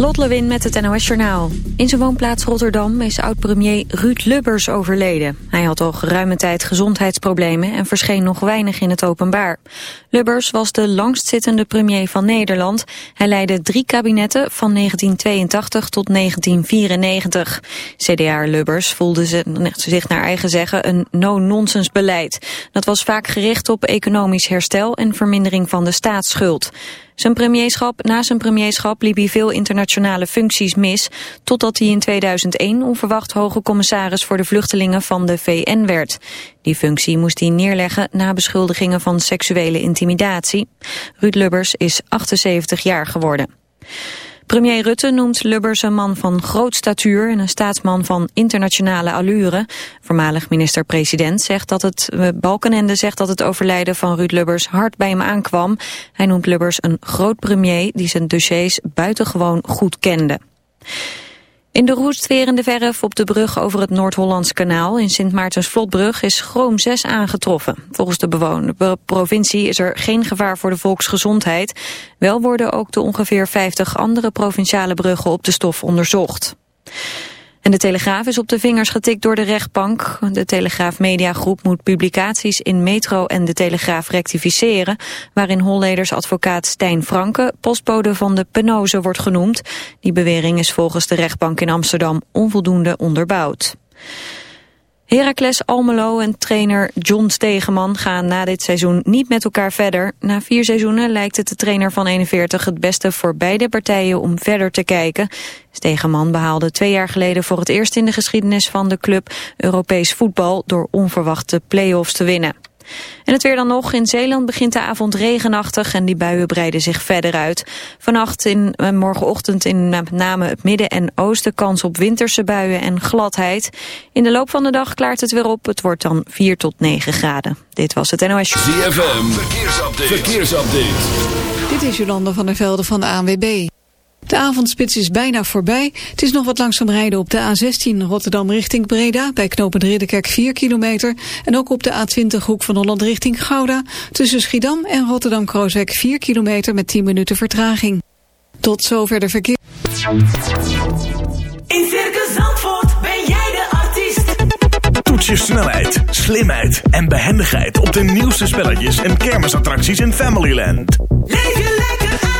Lot Lewin met het NOS Journaal. In zijn woonplaats Rotterdam is oud-premier Ruud Lubbers overleden. Hij had al geruime tijd gezondheidsproblemen en verscheen nog weinig in het openbaar. Lubbers was de langstzittende premier van Nederland. Hij leidde drie kabinetten van 1982 tot 1994. CDA Lubbers voelde zich naar eigen zeggen een no-nonsense beleid. Dat was vaak gericht op economisch herstel en vermindering van de staatsschuld. Zijn premierschap, na zijn premierschap liep hij veel internationale functies mis, totdat hij in 2001 onverwacht hoge commissaris voor de vluchtelingen van de VN werd. Die functie moest hij neerleggen na beschuldigingen van seksuele intimidatie. Ruud Lubbers is 78 jaar geworden. Premier Rutte noemt Lubbers een man van groot statuur en een staatsman van internationale allure. Voormalig minister-president zegt dat het eh, Balkenende zegt dat het overlijden van Ruud Lubbers hard bij hem aankwam. Hij noemt Lubbers een groot premier die zijn dossiers buitengewoon goed kende. In de roestverende verf op de brug over het Noord-Hollands kanaal in Sint Maartens-Vlotbrug is chroom 6 aangetroffen. Volgens de bewoner, provincie is er geen gevaar voor de volksgezondheid. Wel worden ook de ongeveer 50 andere provinciale bruggen op de stof onderzocht. En de Telegraaf is op de vingers getikt door de rechtbank. De Telegraaf Mediagroep moet publicaties in Metro en de Telegraaf rectificeren... waarin Holleders advocaat Stijn Franke postbode van de Penose wordt genoemd. Die bewering is volgens de rechtbank in Amsterdam onvoldoende onderbouwd. Heracles Almelo en trainer John Stegeman gaan na dit seizoen niet met elkaar verder. Na vier seizoenen lijkt het de trainer van 41 het beste voor beide partijen om verder te kijken. Stegeman behaalde twee jaar geleden voor het eerst in de geschiedenis van de club Europees voetbal door onverwachte play-offs te winnen. En het weer dan nog. In Zeeland begint de avond regenachtig en die buien breiden zich verder uit. Vannacht en eh, morgenochtend in met name het midden en oosten kans op winterse buien en gladheid. In de loop van de dag klaart het weer op. Het wordt dan 4 tot 9 graden. Dit was het NOS. ZFM, verkeersupdate. verkeersupdate. Dit is Jolanda van der Velde van de ANWB. De avondspits is bijna voorbij. Het is nog wat langzaam rijden op de A16 Rotterdam richting Breda... bij knooppunt Ridderkerk 4 kilometer. En ook op de A20 Hoek van Holland richting Gouda... tussen Schiedam en Rotterdam-Krooswijk 4 kilometer met 10 minuten vertraging. Tot zover de verkeer. In Circus Zandvoort ben jij de artiest. Toets je snelheid, slimheid en behendigheid... op de nieuwste spelletjes en kermisattracties in Familyland. Leef je lekker zie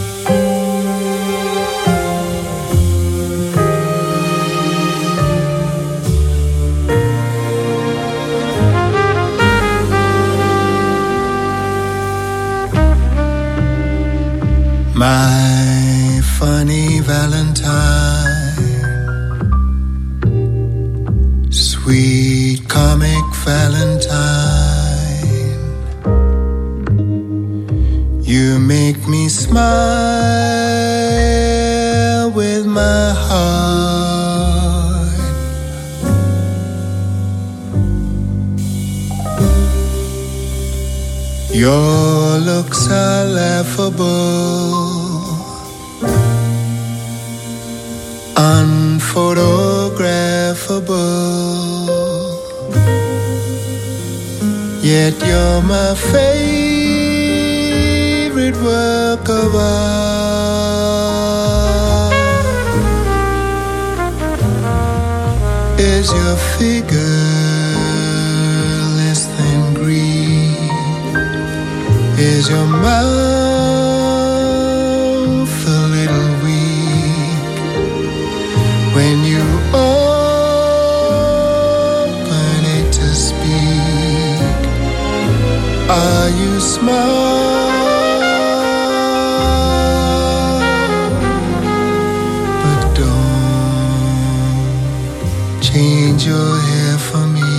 My funny Valentine, sweet comic Valentine, you make me smile Your looks are laughable unphotographable. Yet you're my favorite work of art. Is your figure Is your mouth a little weak when you open it to speak? Are you smart? But don't change your hair for me.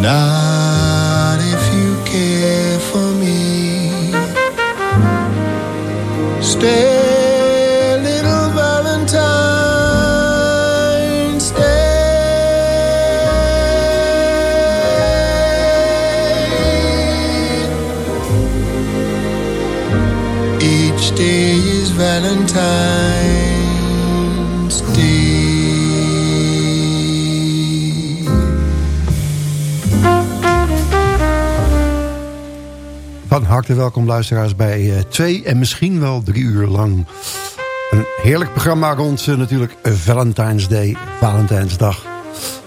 Not Van harte welkom luisteraars bij eh, twee en misschien wel drie uur lang. Een heerlijk programma rond eh, natuurlijk Valentine's Day, Valentijnsdag.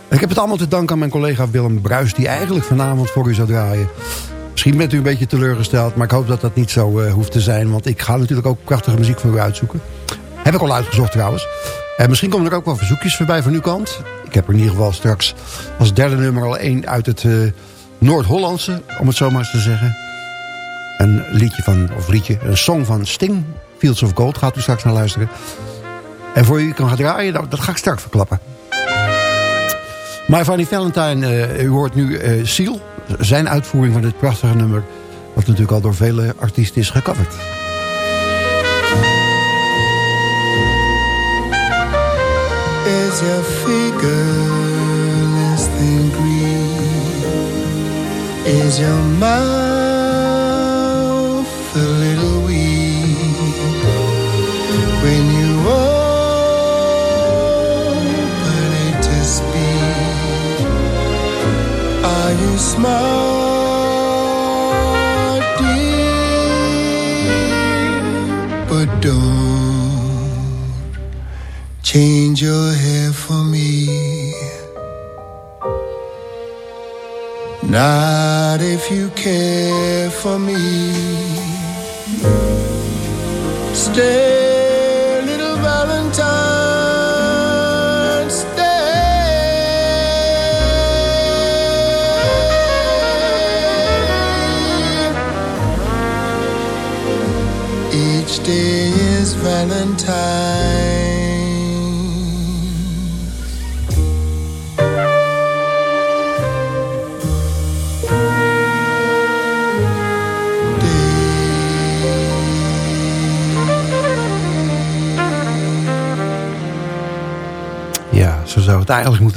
Ik heb het allemaal te danken aan mijn collega Willem Bruis... die eigenlijk vanavond voor u zou draaien. Misschien bent u een beetje teleurgesteld... maar ik hoop dat dat niet zo eh, hoeft te zijn... want ik ga natuurlijk ook prachtige muziek voor u uitzoeken. Heb ik al uitgezocht trouwens. En misschien komen er ook wel verzoekjes voorbij van uw kant. Ik heb er in ieder geval straks als derde nummer al één uit het Noord-Hollandse... om het zo maar eens te zeggen. Een liedje van, of liedje, een song van Sting... Fields of Gold gaat u straks naar luisteren. En voor u kan gaan draaien, nou, dat ga ik straks verklappen. My Funny Valentine, eh, u hoort nu eh Seal. Zijn uitvoering van dit prachtige nummer... wat natuurlijk al door vele artiesten is gecoverd. Is your figure less than green? Is your mouth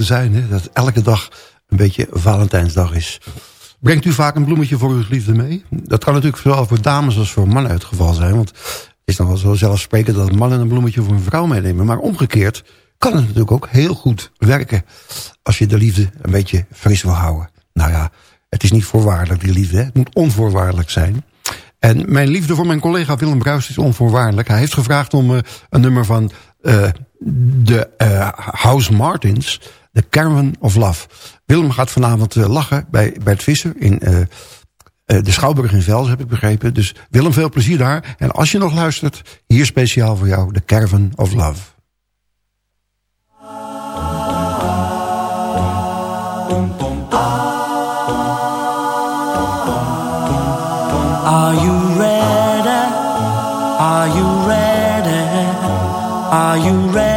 zijn. Hè? Dat elke dag een beetje Valentijnsdag is. Brengt u vaak een bloemetje voor uw liefde mee? Dat kan natuurlijk zowel voor dames als voor mannen het geval zijn. Want het is nog wel zo zelfsprekend dat mannen een bloemetje voor een vrouw meenemen. Maar omgekeerd kan het natuurlijk ook heel goed werken. Als je de liefde een beetje fris wil houden. Nou ja, het is niet voorwaardelijk die liefde. Het moet onvoorwaardelijk zijn. En mijn liefde voor mijn collega Willem Bruis is onvoorwaardelijk. Hij heeft gevraagd om eh, een nummer van eh, de eh, House Martins, The Caravan of Love. Willem gaat vanavond eh, lachen bij Bert Visser in eh, eh, de Schouwburg in Vels, heb ik begrepen. Dus Willem, veel plezier daar. En als je nog luistert, hier speciaal voor jou, The Caravan of Love. Are you ready? Are you ready? Are you ready?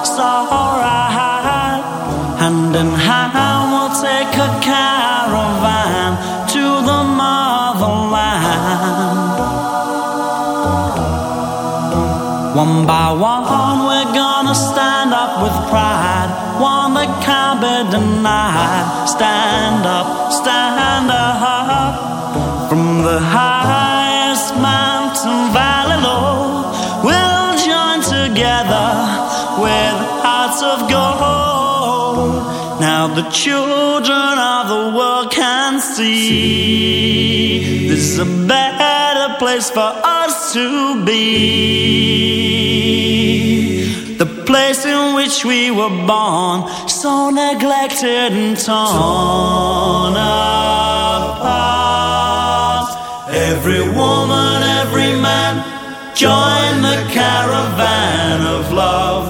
It's alright. Hand in hand, we'll take a caravan to the motherland. One by one, we're gonna stand up with pride. one that can't be denied. Stand up, stand up from the highest of gold. Now the children of the world can see this is a better place for us to be. The place in which we were born, so neglected and torn apart. Every woman, every man, join the caravan of love.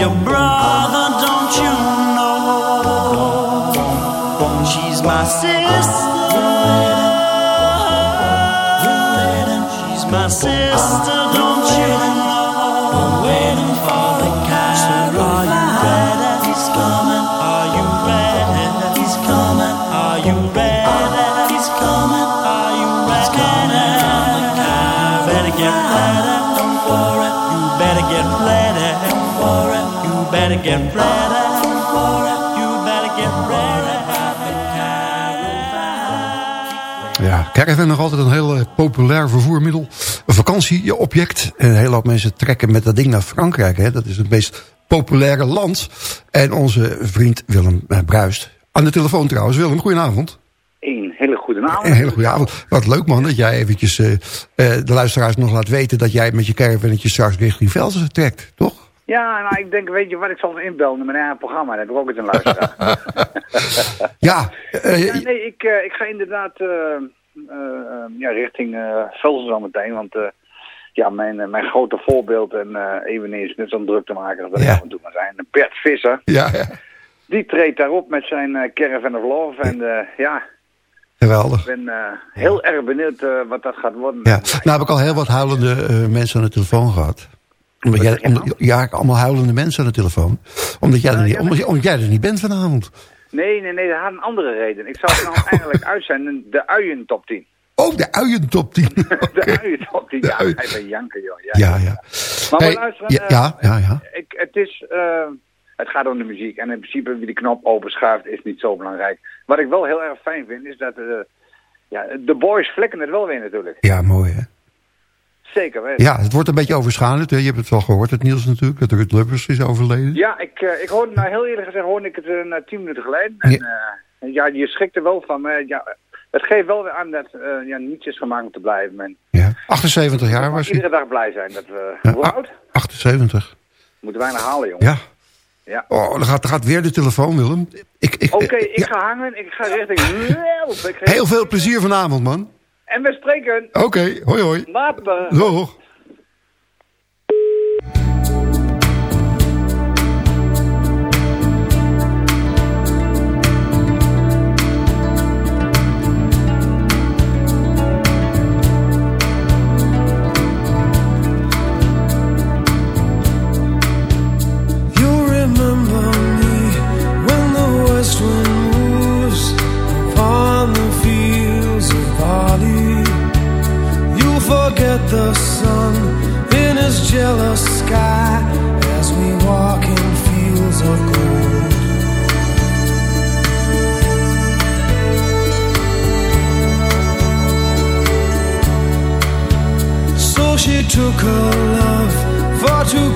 Your brother, better get ready. You better get. Ja, caravan nog altijd een heel eh, populair vervoermiddel. Een vakantieobject. En een hele hoop mensen trekken met dat ding naar Frankrijk. Hè. Dat is het meest populaire land. En onze vriend Willem eh, Bruist. Aan de telefoon trouwens. Willem, goedenavond. Een hele goede avond. Een hele goede avond. Wat leuk man dat jij eventjes eh, eh, de luisteraars nog laat weten... dat jij met je caravannetje straks richting Velsen trekt, toch? Ja, nou, ik denk, weet je wat, ik zal inbellen met mijn eigen programma. Dan heb ik ook eens een luisteraar. Ja, eh, ja, nee, ik, eh, ik ga inderdaad eh, ja, richting eh Velsen zo meteen. Want eh, ja, mijn, mijn grote voorbeeld en eh eveneens net zo'n druk te maken als dat Ja. ik af en toe maar zijn. Bert Visser, ja, ja, die treedt daarop met zijn eh, Caravan of Love. En eh, ja, geweldig. ik ben eh, heel erg benieuwd wat dat gaat worden. Ja. Nou heb ik al heel wat huilende eh, mensen aan de telefoon gehad. Omdat jij, ja, allemaal huilende mensen aan de telefoon. Omdat jij, er, niet, ja, omdat, omdat jij er niet bent vanavond. Nee, nee, nee, dat had een andere reden. Ik zou het nou eigenlijk uitzenden, de uien top 10. Oh, de uien top 10. De uien top 10, De ja, uien. even janken joh. Ja, Ja, ja. Maar Hey, we luisteren, ja, eh, ja, ja, ja. Ik, het is, eh, het gaat om de muziek. En in principe wie de knop openschuift is niet zo belangrijk. Wat ik wel heel erg fijn vind is dat, eh, ja, de boys flikken het wel weer natuurlijk. Ja, mooi hè. Zeker weten. Ja, het wordt een beetje overschaduwd. Hè. Je hebt het wel gehoord, het nieuws natuurlijk. Dat Ruud Lubbers is overleden. Ja, ik, eh, ik hoorde, nou heel eerlijk gezegd, hoorde ik het eh, na tien minuten geleden. En eh, ja, je schrikt er wel van. Maar ja, het geeft wel weer aan dat ja, niets is gemaakt om te blijven. En Ja. 78 jaar was hij. iedere dag blij zijn dat we... Ja, Hoe oud? 78. Moeten weinig halen, jongen. Ja. Ja. Oh, dan gaat, dan gaat weer de telefoon, Willem. Ik, ik, Oké, eh, ik ja. ga hangen. Ik ga richting... Ik Heel veel plezier vanavond, man. En we spreken. Oké, hoi hoi. Later. Doeg. The sun in his jealous sky as we walk in fields of gold. So she took her love for to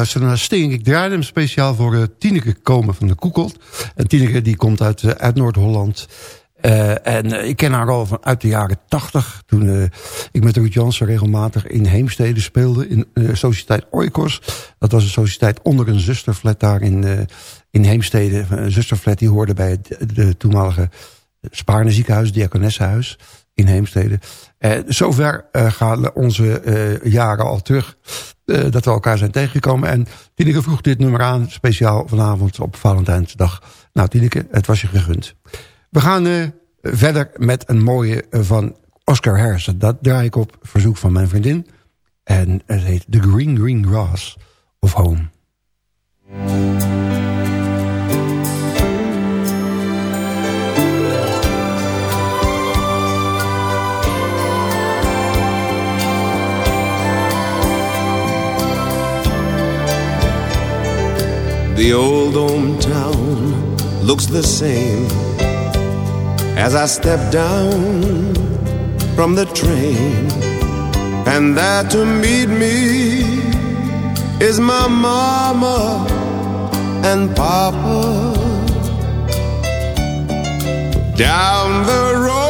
luisteren. Ik draaide hem speciaal voor uh, Tineke Komen van de Koekelt. En Tineke die komt uit, eh, uit Noord-Holland. Eh, en ik ken haar al van uit de jaren tachtig. Toen ik met Ruud Jansen regelmatig in Heemstede speelde. In Sociëteit Oikos. Dat was een sociëteit onder een zusterflat daar in, in Heemstede. Een zusterflat die hoorde bij het de toenmalige Spaarne ziekenhuis, Diakonessenhuis in Heemstede. Zover gaan onze jaren al terug eh, dat we elkaar zijn tegengekomen. En Tineke vroeg dit nummer aan, speciaal vanavond op Valentijnsdag. Nou Tineke, het was je gegund. We gaan eh, verder met een mooie eh, van Oscar Harrison. Dat draai ik op verzoek van mijn vriendin. En het heet The Green Green Grass of Home. The old hometown looks the same as I step down from the train. And there to meet me is my mama and papa. Down the road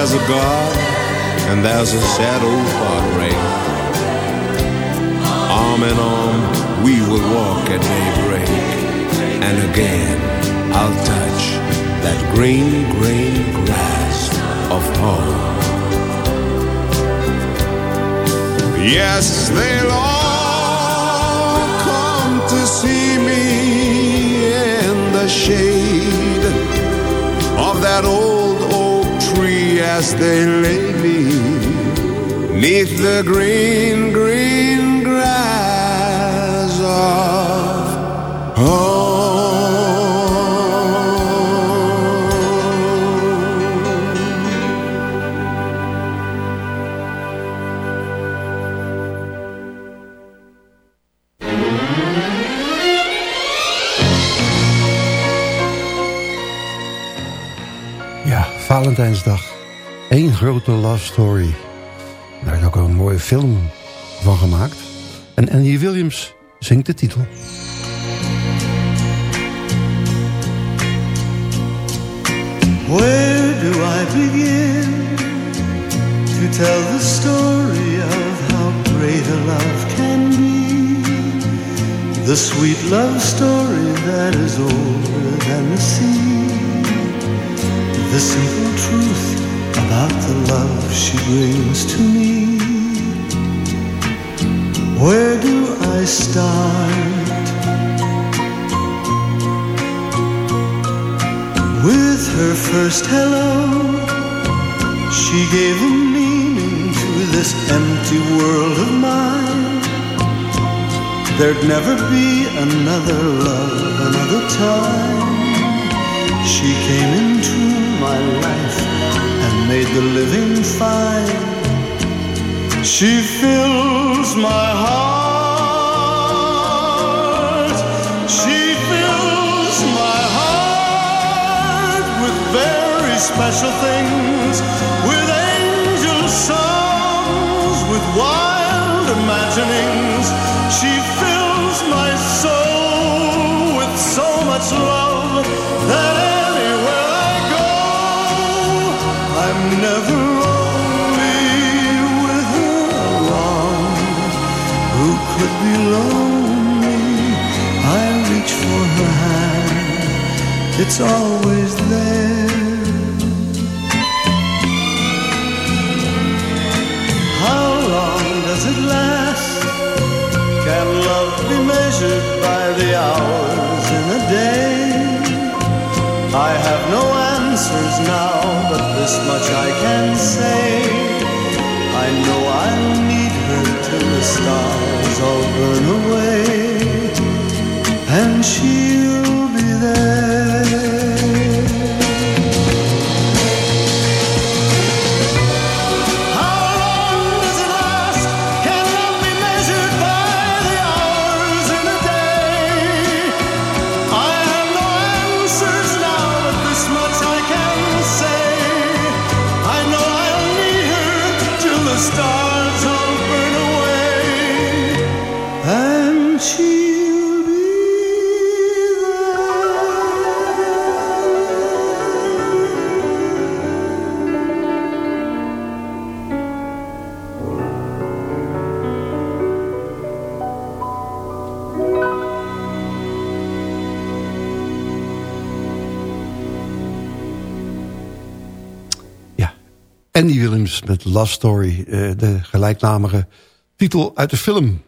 There's a God and there's a shadow far heartbreak. Arm in arm, we will walk at daybreak. And again, I'll touch that green, green grass of home. Yes, they'll all come to see me in the shade of that old as they lay me neath the green, green grass of home. Valentijnsdag. Grote love story. Daar is ook een mooie film van gemaakt. En Andy Williams zingt de titel. Where do I begin to tell the story of how great a love can be? The sweet love story that is older than the sea. The simple truth about the love she brings to me. Where do I start? With her first hello, she gave a meaning to this empty world of mine. There'd never be another love, another time. She came into my life and made the living fine. She fills my heart. She fills my heart with very special things, with angel songs, with wild imaginings. She fills my soul with so much love that could be lonely? I reach for her hand, it's always there. How long does it last? Can love be measured by the hours in a day? I have no answers now, but this much I can say. I know all burn away, and she'll met Love Story, eh, de gelijknamige titel uit de film.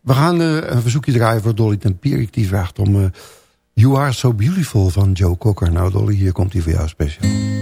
We gaan eh, een verzoekje draaien voor Dolly Tempierik. Die vraagt om eh, You Are So Beautiful van Joe Cocker. Nou Dolly, hier komt hij voor jou speciaal.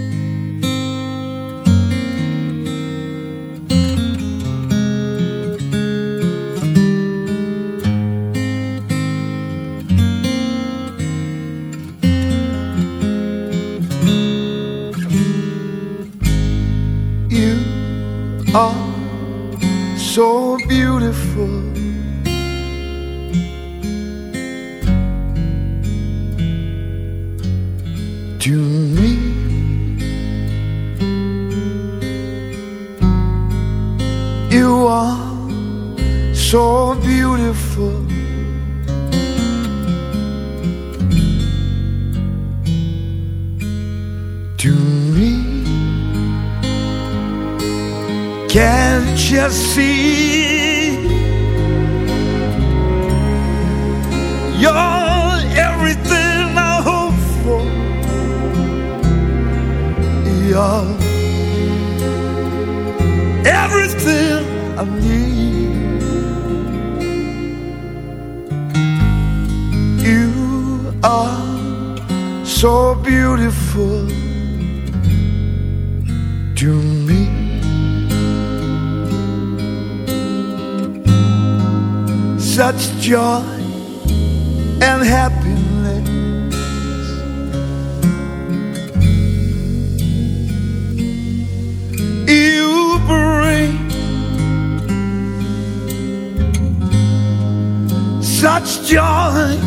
Can't you see? You're everything I hope for. You're everything I need. You are so beautiful to me. Such joy and happiness. You bring such joy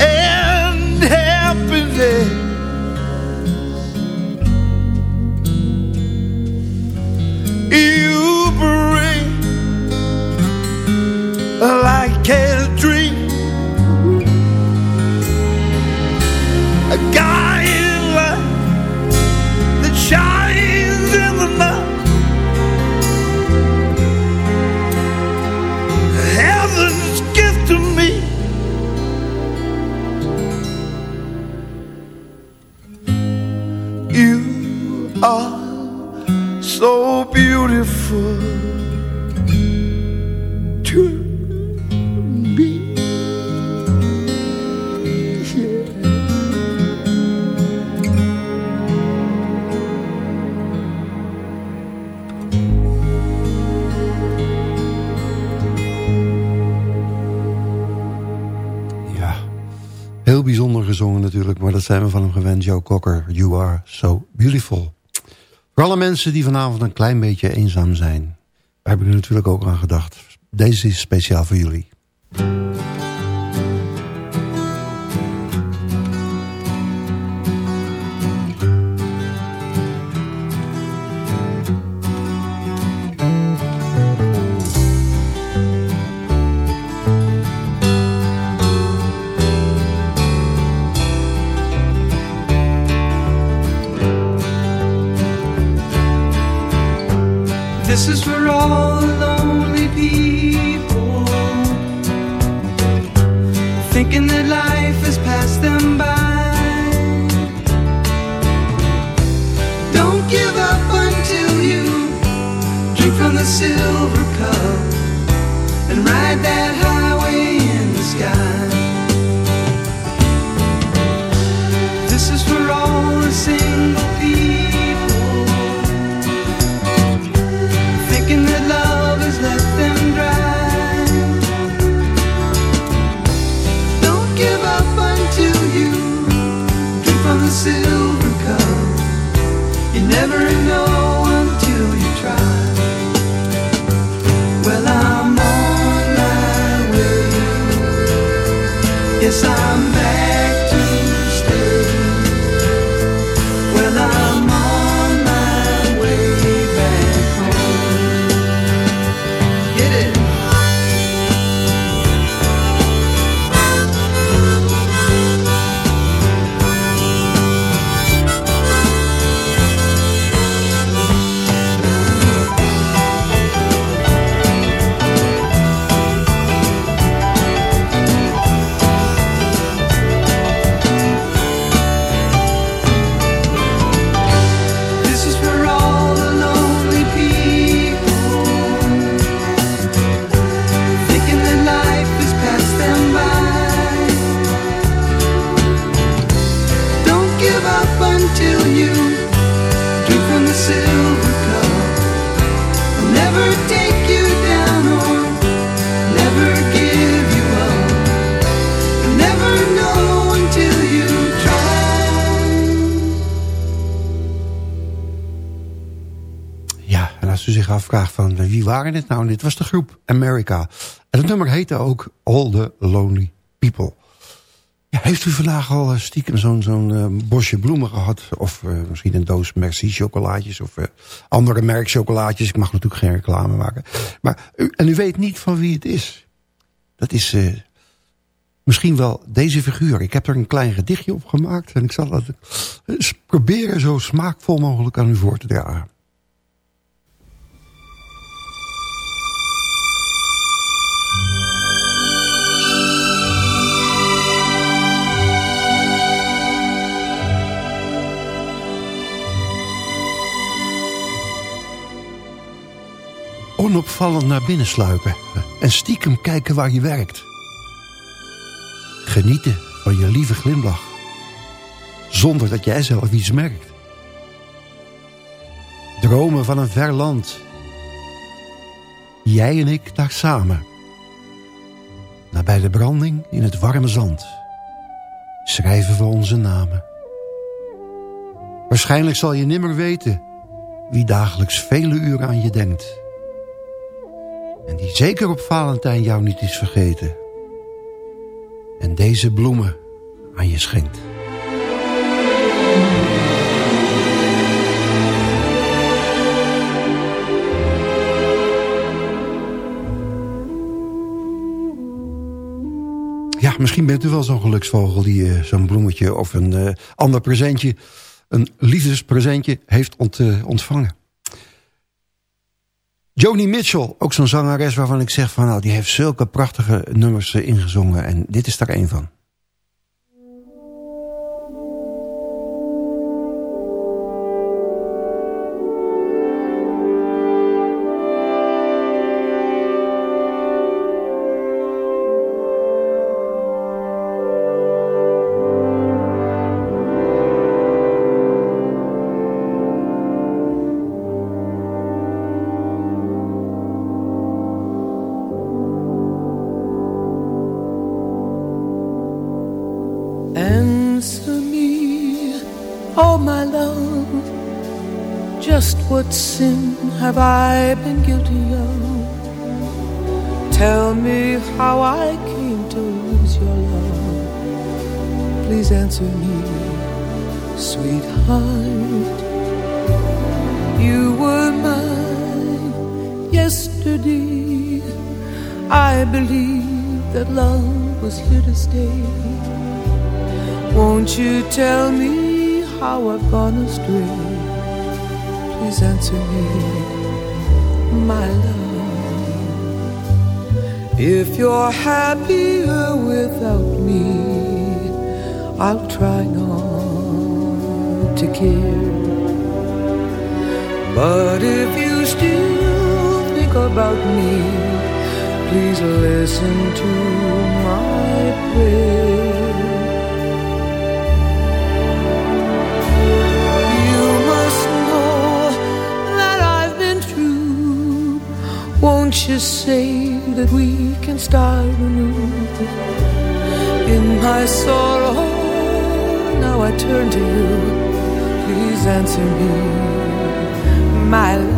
and happiness. You like a dream. A heel bijzonder gezongen natuurlijk, maar dat zijn we van hem gewend. Joe Cocker, You Are So Beautiful. Voor alle mensen die vanavond een klein beetje eenzaam zijn. Daar heb ik er natuurlijk ook aan gedacht. Deze is speciaal voor jullie. Waren dit nou? Dit was de groep America. En het nummer heette ook All the Lonely People. Heeft u vandaag al eh, stiekem zo'n uh, bosje bloemen gehad? Of uh, misschien een doos Merci chocolaatjes of andere merk chocolaatjes. Ik mag natuurlijk geen reclame maken. Maar, en u weet niet van wie het is. Dat is misschien wel deze figuur. Ik heb er een klein gedichtje op gemaakt. En ik zal het proberen zo smaakvol mogelijk aan u voor te dragen. Onopvallend naar binnen sluipen en stiekem kijken waar je werkt. Genieten van je lieve glimlach, zonder dat jij zelf iets merkt. Dromen van een ver land, jij en ik daar samen. Nabij de branding in het warme zand schrijven we onze namen. Waarschijnlijk zal je nimmer weten wie dagelijks vele uren aan je denkt en die zeker op Valentijn jou niet is vergeten. En deze bloemen aan je schenkt. Ja, misschien bent u wel zo'n geluksvogel die uh, zo'n bloemetje of een uh, ander presentje, een liefdespresentje heeft uh, ontvangen. Joni Mitchell, ook zo'n zangeres waarvan ik zeg van nou, die heeft zulke prachtige nummers eh, ingezongen en dit is daar een van. Have been guilty of? Tell me how I came to lose your love. Please answer me, sweetheart. You were mine yesterday. I believe that love was here to stay. Won't you tell me how I've gone astray? please answer me, my love. If you're happier without me, I'll try not to care. But if you still think about me, please listen to my prayer. Won't you say that we can start anew? In my sorrow, now I turn to you. Please answer me, my love.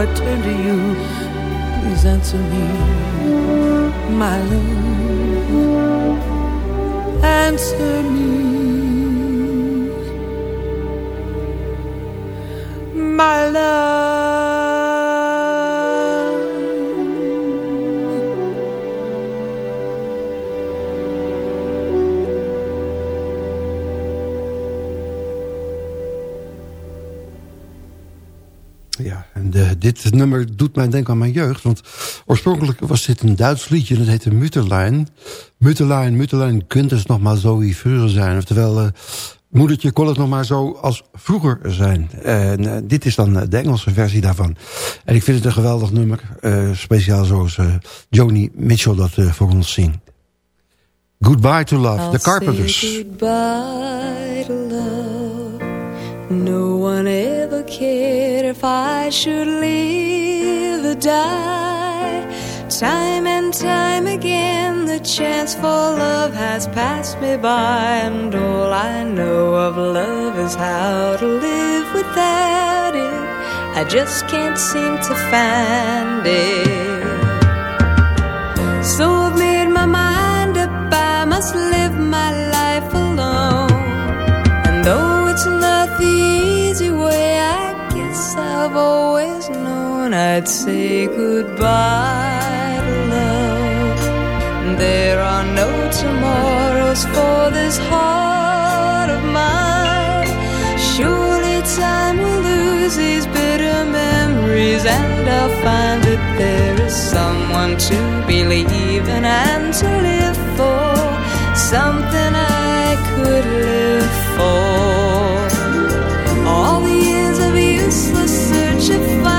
I turn to you. Please answer me, my love. Answer me, dit nummer doet mij denken aan mijn jeugd. Want oorspronkelijk was dit een Duits liedje. En het heette Mutterlein. Mutterlein, Mutterlein, kunt het nog maar zo wie vroeger zijn. Oftewel, uh, moedertje kon het nog maar zo als vroeger zijn. En uh, dit is dan de Engelse versie daarvan. En ik vind het een geweldig nummer. Uh, speciaal zoals Joni Mitchell dat voor ons zingt. Goodbye to Love, I'll The Carpenters. goodbye to love. No one ever cared if I should live or die. Time and time again, the chance for love has passed me by. And all I know of love is how to live without it. I just can't seem to find it. So I've always known I'd say goodbye to love. There are no tomorrows for this heart of mine. Surely time will lose these bitter memories, and I'll find that there is someone to believe in and to live for. Something I could live for. 这方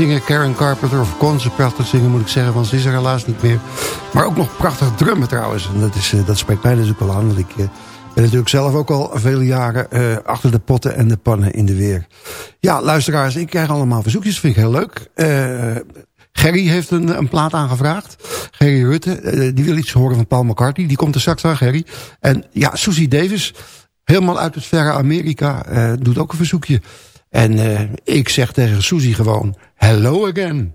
zingen, Karen Carpenter... of kon ze prachtig zingen, moet ik zeggen, want ze is er helaas niet meer. Maar ook nog prachtig drummen trouwens. En dat, is, eh, dat spreekt mij natuurlijk wel aan, want ik... eh, ben natuurlijk zelf ook al vele jaren eh, achter de potten en de pannen in de weer. Ja, luisteraars, ik krijg allemaal verzoekjes, vind ik heel leuk. Eh, Gerry heeft een, een plaat aangevraagd. Gerry Rutte, die wil iets horen van Paul McCartney. Die komt er straks aan, Gerry. En ja, Susie Davis, helemaal uit het verre Amerika, doet ook een verzoekje. En eh, ik zeg tegen Susie gewoon, hello again.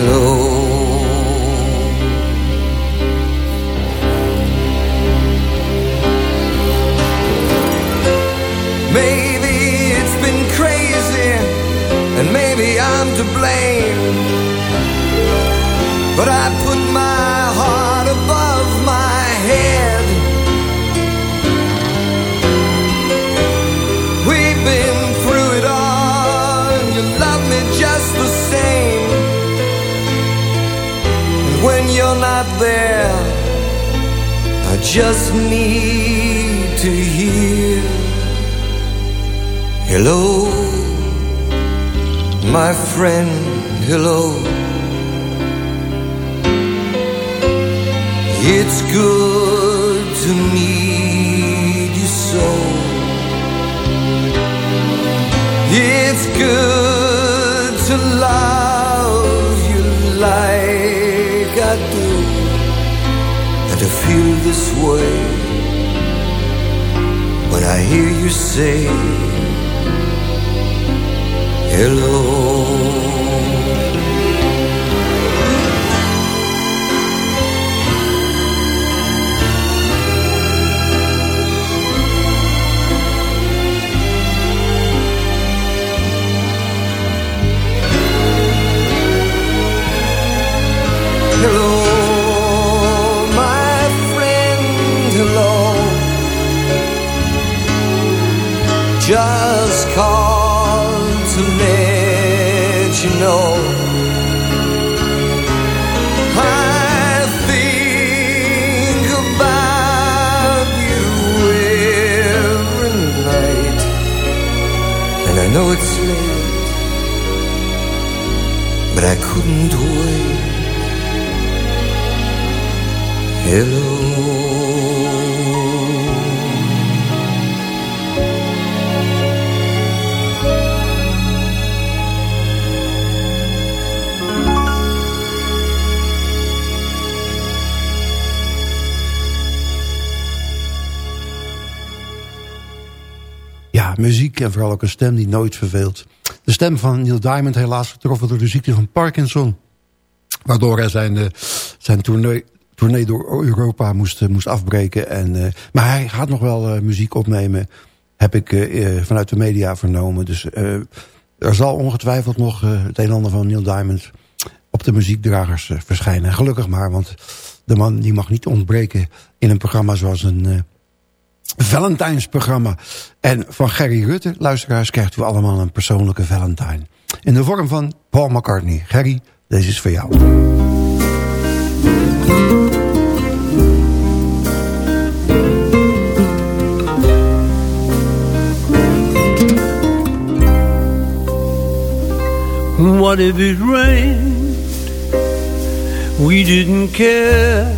Hello. Maybe it's been crazy, and maybe I'm to blame. But I put you're not there, I just need to hear. Hello, my friend, hello. It's good to meet you so. It's good to love to feel this way when I hear you say hello. Hello, to let you know. I think about you every night, and I know it's late, but I couldn't wait. Hello. En vooral ook een stem die nooit verveelt. De stem van Neil Diamond helaas getroffen door de ziekte van Parkinson. Waardoor hij zijn, eh, zijn tournee, door Europa moest, eh, moest afbreken. En, eh, maar hij gaat nog wel muziek opnemen, heb ik vanuit de media vernomen. Dus er zal ongetwijfeld nog het een en ander van Neil Diamond op de muziekdragers verschijnen. En gelukkig maar, want de man die mag niet ontbreken in een programma zoals een... Valentijnsprogramma. En van Gerry Rutte, luisteraars, krijgt u allemaal een persoonlijke Valentijn. In de vorm van Paul McCartney. Gerry, deze is voor jou. What if it rained? We didn't care.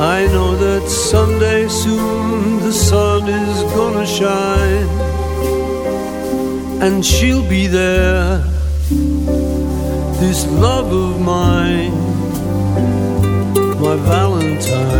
I know that someday soon the sun is gonna shine and she'll be there. This love of mine, my Valentine.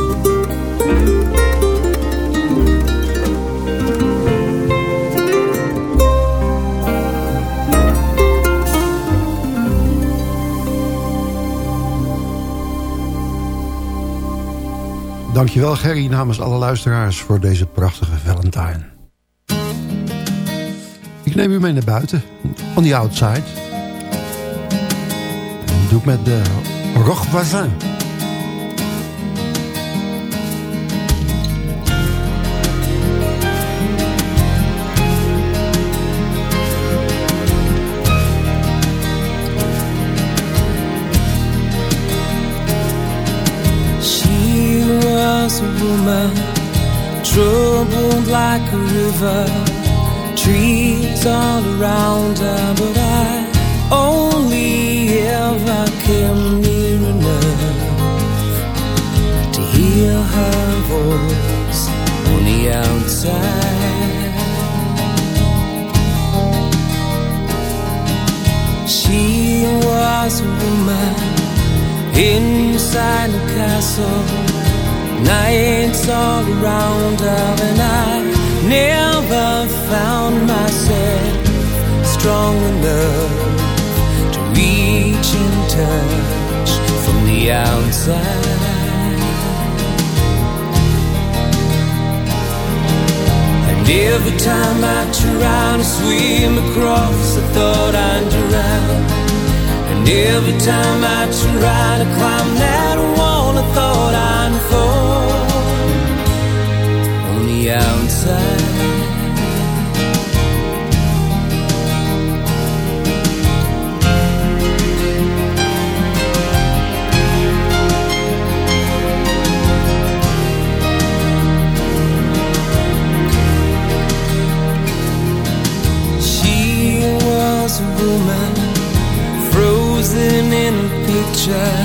Dankjewel Gerry namens alle luisteraars voor deze prachtige Valentine. Ik neem u mee naar buiten, on the outside. Dat doe ik met de Roch Voisin. A woman, troubled like a river, trees all around her, but I only ever came near enough to hear her voice on the outside. She was a woman inside the castle. Nights all around and I never found myself strong enough to reach and touch from the outside. And every time I try to swim across, I thought I'd drown. And every time I try to climb that wall, I thought I'd fall outside. She was a woman frozen in a picture,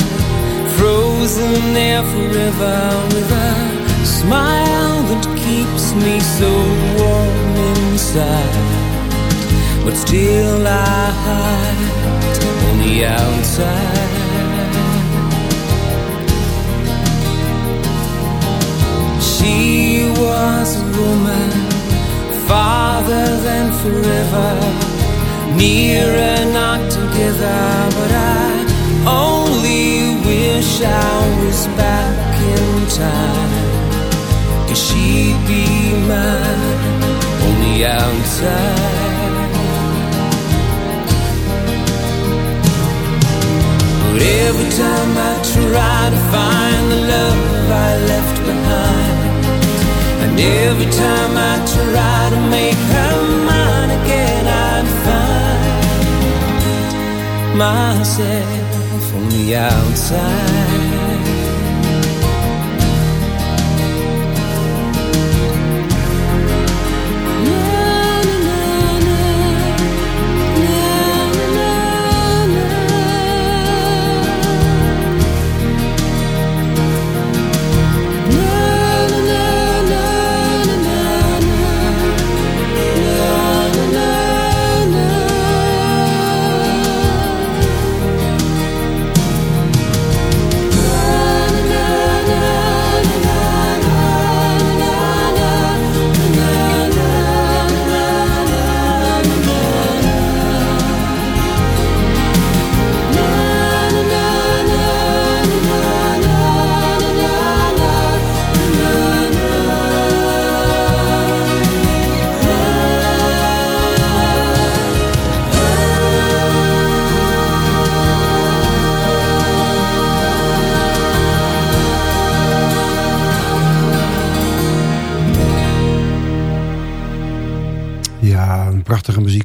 frozen there forever with a smile that me so warm inside. But still I hide on the outside. She was a woman farther than forever nearer not together but I only wish I was back in time She'd be mine on the outside? But every time I try to find the love I left behind, and every time I try to make her mine again, I find myself on the outside.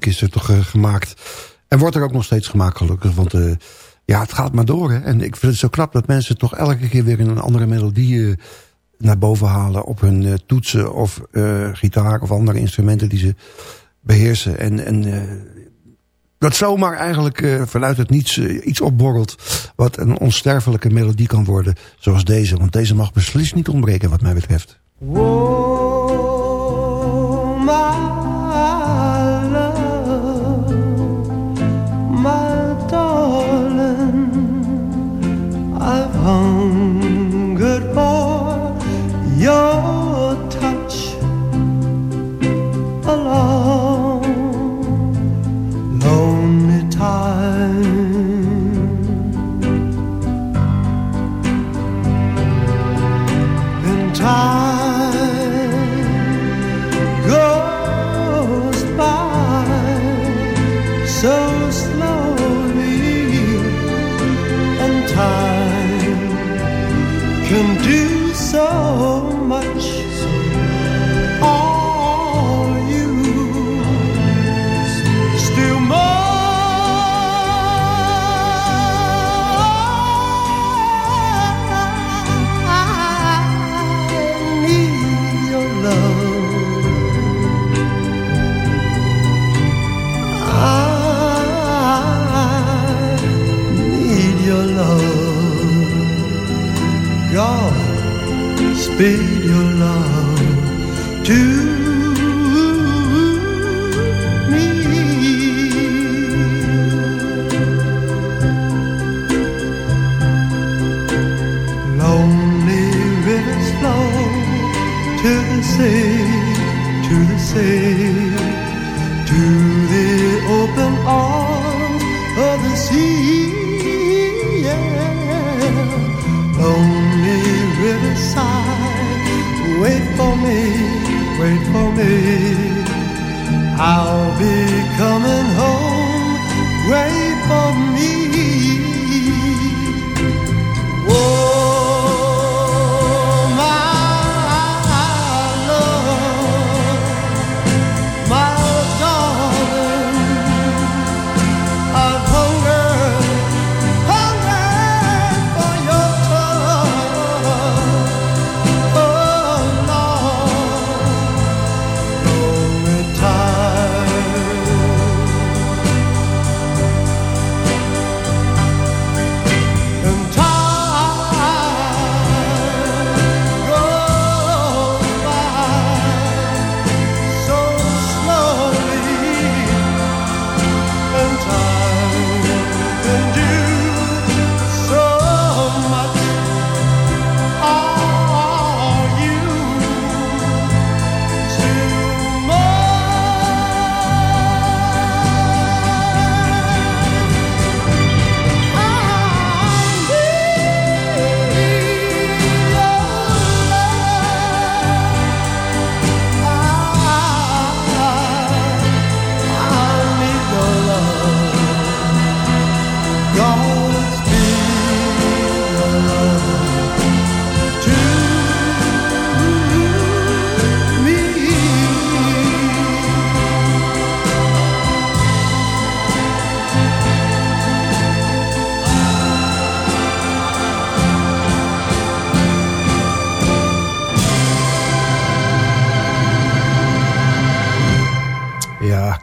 Is er toch eh, gemaakt. En wordt er ook nog steeds gemaakt gelukkig. Want eh, ja, het gaat maar door. Hè? En ik vind het zo knap dat mensen toch elke keer weer een andere melodie eh, naar boven halen. Op hun toetsen of gitaar of andere instrumenten die ze beheersen. En, en dat zomaar eigenlijk vanuit het niets iets opborrelt. Wat een onsterfelijke melodie kan worden. Zoals deze. Want deze mag beslist niet ontbreken wat mij betreft.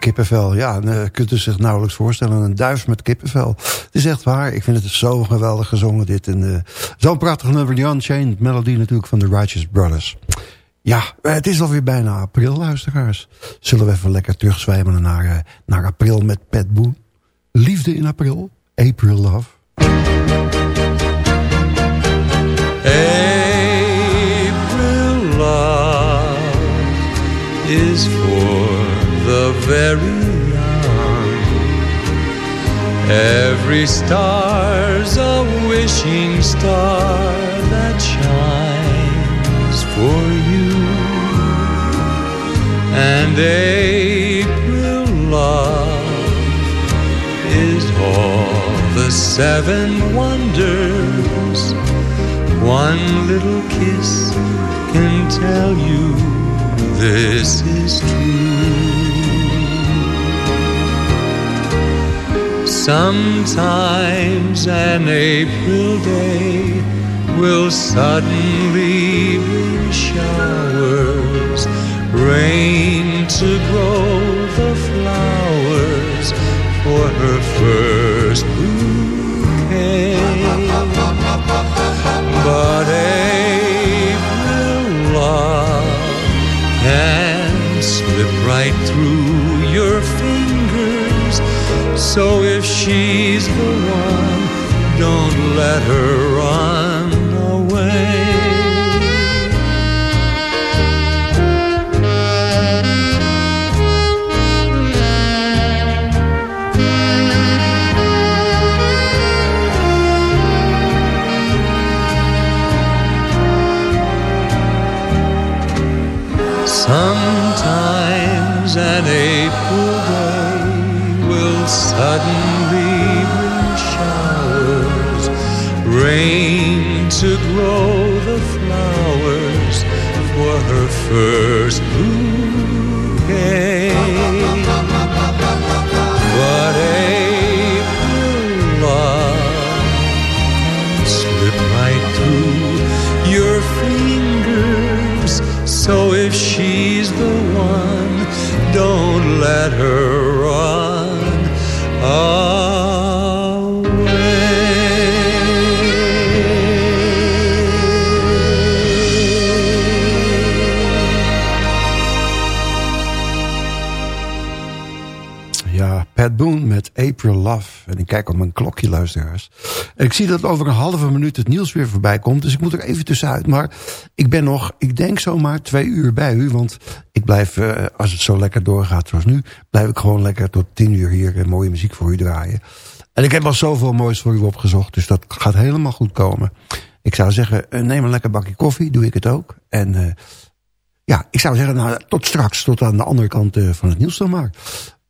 Kippenvel. Ja, eh, kunt u zich nauwelijks voorstellen. Een duif met kippenvel. Het is echt waar. Ik vind het zo geweldig gezongen dit. En, eh, Zo'n prachtig nummer. The Unchained Melody natuurlijk van de Righteous Brothers. Ja, eh, het is alweer bijna april, luisteraars. Zullen we even lekker terugzwijmen naar, naar april met Pat Boone. Liefde in april. April Love. April love is for the very young. Every star's a wishing star that shines for you. And April love is all the seven wonders. One little kiss can tell you this is true. Sometimes an April day will suddenly bring showers, rain to grow the flowers for her first bouquet. But April love can slip right through your fingers. So if she's the one, don't let her run away. Kijk op mijn klokje, luisteraars. Ik zie dat over een halve minuut het nieuws weer voorbij komt. Dus ik moet er even tussenuit. Maar ik ben nog, ik denk zomaar twee uur bij u. Want ik blijf, eh, als het zo lekker doorgaat zoals nu... blijf ik gewoon lekker tot tien uur hier eh, mooie muziek voor u draaien. En ik heb al zoveel moois voor u opgezocht. Dus dat gaat helemaal goed komen. Ik zou zeggen, eh, neem een lekker bakje koffie. Doe ik het ook. En ja, ik zou zeggen, nou, tot straks. Tot aan de andere kant van het nieuws dan maar.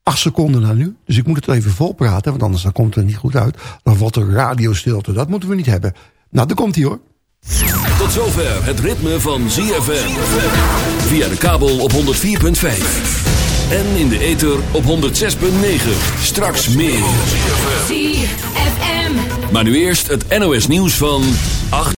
Acht seconden naar nu. Dus ik moet het even vol praten. Want anders dan komt het er niet goed uit. Dan wordt er radiostilte. Dat moeten we niet hebben. Nou, daar komt hij hoor. Tot zover het ritme van ZFM. Via de kabel op 104.5. En in de ether op 106.9. Straks meer. ZFM. Maar nu eerst het NOS nieuws van 8.